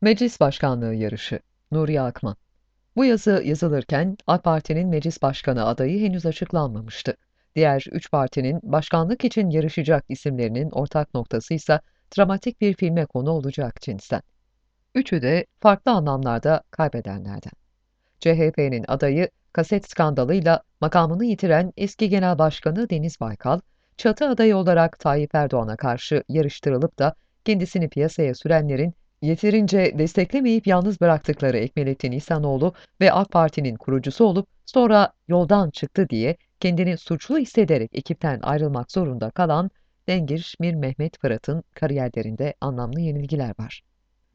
Meclis Başkanlığı yarışı Nuriye Akman Bu yazı yazılırken AK Parti'nin meclis başkanı adayı henüz açıklanmamıştı. Diğer üç partinin başkanlık için yarışacak isimlerinin ortak noktası ise dramatik bir filme konu olacak cinsten. Üçü de farklı anlamlarda kaybedenlerden. CHP'nin adayı kaset skandalıyla makamını yitiren eski genel başkanı Deniz Baykal, çatı adayı olarak Tayyip Erdoğan'a karşı yarıştırılıp da kendisini piyasaya sürenlerin yeterince desteklemeyip yalnız bıraktıkları Ekmelettin İhsanoğlu ve AK Parti'nin kurucusu olup sonra yoldan çıktı diye kendini suçlu hissederek ekipten ayrılmak zorunda kalan Dengir Mir Mehmet Fırat'ın kariyerlerinde anlamlı yenilgiler var.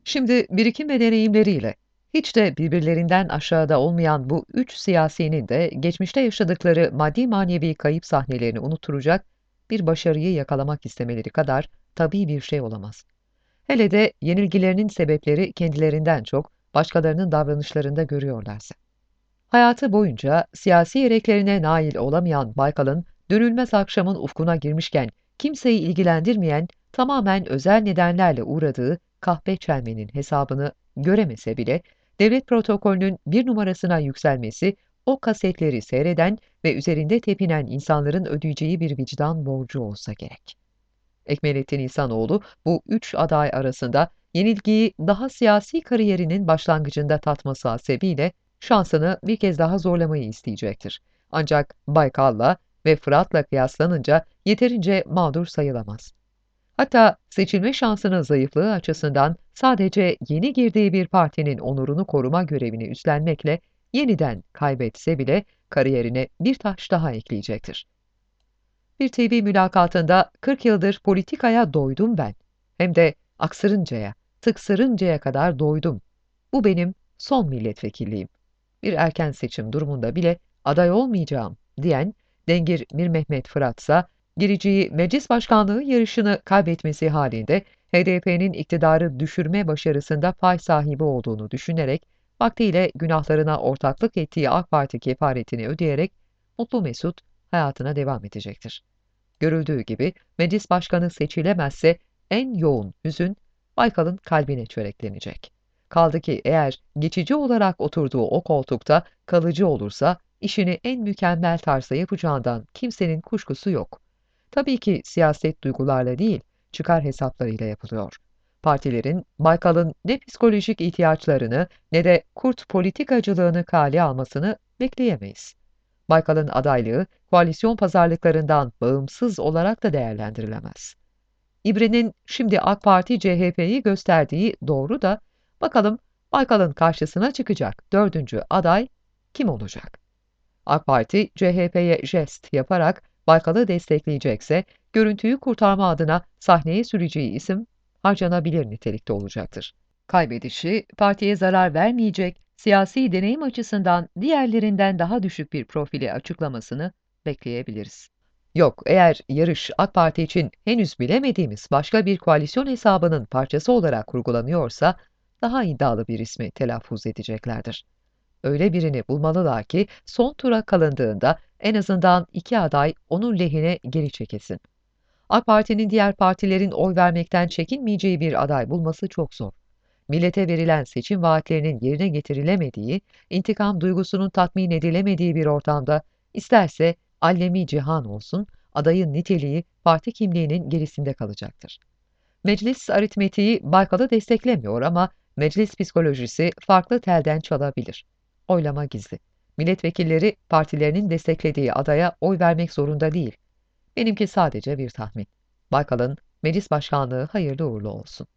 Şimdi birikim ve deneyimleriyle hiç de birbirlerinden aşağıda olmayan bu üç siyasinin de geçmişte yaşadıkları maddi manevi kayıp sahnelerini unutturacak bir başarıyı yakalamak istemeleri kadar tabii bir şey olamaz. Hele de yenilgilerinin sebepleri kendilerinden çok başkalarının davranışlarında görüyorlarsa. Hayatı boyunca siyasi yereklerine nail olamayan Baykal'ın dönülmez akşamın ufkuna girmişken kimseyi ilgilendirmeyen tamamen özel nedenlerle uğradığı kahve çelmenin hesabını göremese bile devlet protokolünün bir numarasına yükselmesi o kasetleri seyreden ve üzerinde tepinen insanların ödeyeceği bir vicdan borcu olsa gerek. Ekmelettin İhsanoğlu bu üç aday arasında yenilgiyi daha siyasi kariyerinin başlangıcında tatması hasebiyle şansını bir kez daha zorlamayı isteyecektir. Ancak Baykal'la ve Fırat'la kıyaslanınca yeterince mağdur sayılamaz. Hatta seçilme şansının zayıflığı açısından sadece yeni girdiği bir partinin onurunu koruma görevini üstlenmekle yeniden kaybetse bile kariyerine bir taş daha ekleyecektir. Bir TV mülakatında 40 yıldır politikaya doydum ben. Hem de aksırıncaya, tıksırıncaya kadar doydum. Bu benim son milletvekilliğim. Bir erken seçim durumunda bile aday olmayacağım diyen Dengir Mir Mehmet Fıratsa gireceği meclis başkanlığı yarışını kaybetmesi halinde HDP'nin iktidarı düşürme başarısında pay sahibi olduğunu düşünerek vaktiyle günahlarına ortaklık ettiği AK Parti kefaretini ödeyerek mutlu mesut hayatına devam edecektir. Görüldüğü gibi meclis başkanı seçilemezse en yoğun hüzün Baykal'ın kalbine çöreklenecek. Kaldı ki eğer geçici olarak oturduğu o koltukta kalıcı olursa işini en mükemmel tarzda yapacağından kimsenin kuşkusu yok. Tabii ki siyaset duygularla değil, çıkar hesaplarıyla yapılıyor. Partilerin Baykal'ın ne psikolojik ihtiyaçlarını ne de kurt politikacılığını kale almasını bekleyemeyiz. Baykal'ın adaylığı koalisyon pazarlıklarından bağımsız olarak da değerlendirilemez. İbre'nin şimdi AK Parti CHP'yi gösterdiği doğru da bakalım Baykal'ın karşısına çıkacak dördüncü aday kim olacak? AK Parti CHP'ye jest yaparak Baykal'ı destekleyecekse görüntüyü kurtarma adına sahneye süreceği isim harcanabilir nitelikte olacaktır. Kaybedişi partiye zarar vermeyecek, siyasi deneyim açısından diğerlerinden daha düşük bir profili açıklamasını bekleyebiliriz. Yok, eğer yarış AK Parti için henüz bilemediğimiz başka bir koalisyon hesabının parçası olarak kurgulanıyorsa, daha iddialı bir ismi telaffuz edeceklerdir. Öyle birini bulmalılar ki son tura kalındığında en azından iki aday onun lehine geri çekilsin. AK Parti'nin diğer partilerin oy vermekten çekinmeyeceği bir aday bulması çok zor. Millete verilen seçim vaatlerinin yerine getirilemediği, intikam duygusunun tatmin edilemediği bir ortamda isterse allemi cihan olsun, adayın niteliği parti kimliğinin gerisinde kalacaktır. Meclis aritmetiği Baykal'ı desteklemiyor ama meclis psikolojisi farklı telden çalabilir. Oylama gizli. Milletvekilleri partilerinin desteklediği adaya oy vermek zorunda değil. Benimki sadece bir tahmin. Baykal'ın meclis başkanlığı hayırlı uğurlu olsun.